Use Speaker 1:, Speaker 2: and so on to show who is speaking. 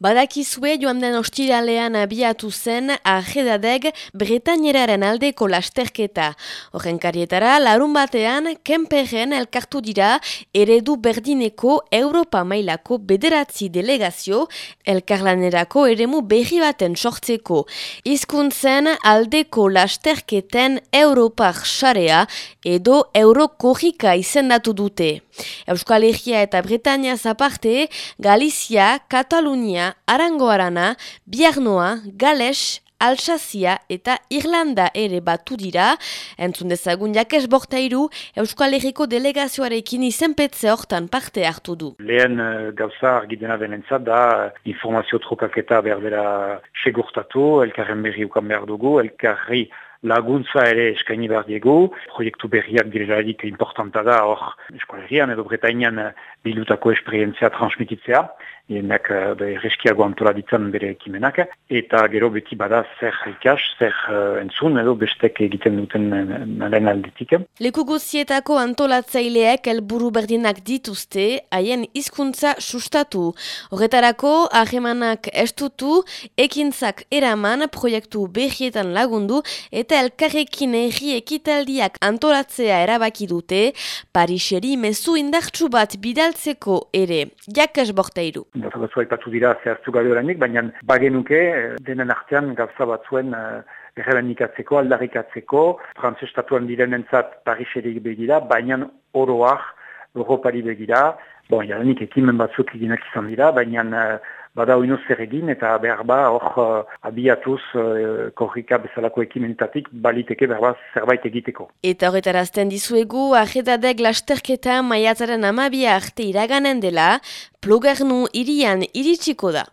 Speaker 1: Badakizue joan den ostiralean abiatu zen ajedadeg Bretaineraren aldeko lasterketa. Horren karietara, larun batean, kenperen elkartu dira eredu berdineko Europa mailako bederatzi delegazio elkarlanerako eremu berri baten sortzeko. Hizkuntzen aldeko lasterketen Europar xarea edo Eurokorrika izendatu dute. Euskal Herria eta Bretania zaparte, Galizia, Katalunia, Arango Arana, Biarnoa, Gales, Alsazia eta Irlanda ere batu dira. Entzun dezagun jakes bortairu, Euskal Herriko delegazioarekin izenpetze hortan parte hartu du.
Speaker 2: Lehen uh, gauza argidena denentzat da informazio trokaketa behar dela segurtatu, elkarren berri ukan behar dugu, elkarri laguntza ere eskaini behar diegu, proiektu berriak direlarik importanta da hor eskolerian edo Bretainian bildutako esperientzia transmititzea, Ienak erreskiago antola ditzen bere ekimenak, eta gero beti bada zer ikas, zer uh, entzun edo bestek egiten duten naren aldetik.
Speaker 1: Leku guzietako antolatzaileak elburu berdinak dituzte, haien hizkuntza sustatu. Horretarako, ahemanak estutu, ekintzak eraman, proiektu behietan lagundu, eta elkarrekin erri ekitaldiak antolatzea erabaki dute, Pariseri mezu indartsu bat bidaltzeko ere, jakas borteiru.
Speaker 2: Gauza batzua ipatu dira zehaztu gabe oranik, baina bagenuke eh, denen artean gauza batzuen uh, errebendikatzeko, aldarrikatzeko, frantzestatuan direnentzat Pariseri begira, baina oroak Europari begira, bon, jadanik ekimen batzuk eginak izan dira, baina uh, bada oino zer egin eta behar ba hor uh, abiatuz uh, korrika bezalako ekimenetatik baliteke behar ba zerbait egiteko.
Speaker 1: Eta horretarazten dizuegu, ajedadek lasterketa maiatzaren amabia arte iraganen dela, plogarnu irian iritsiko da.